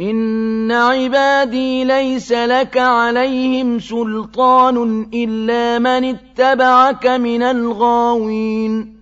إِنَّ عِبَادِي لَيْسَ لَكَ عَلَيْهِمْ سُلْطَانٌ إِلَّا مَنِ اتَّبَعَكَ مِنَ الْغَاوِينَ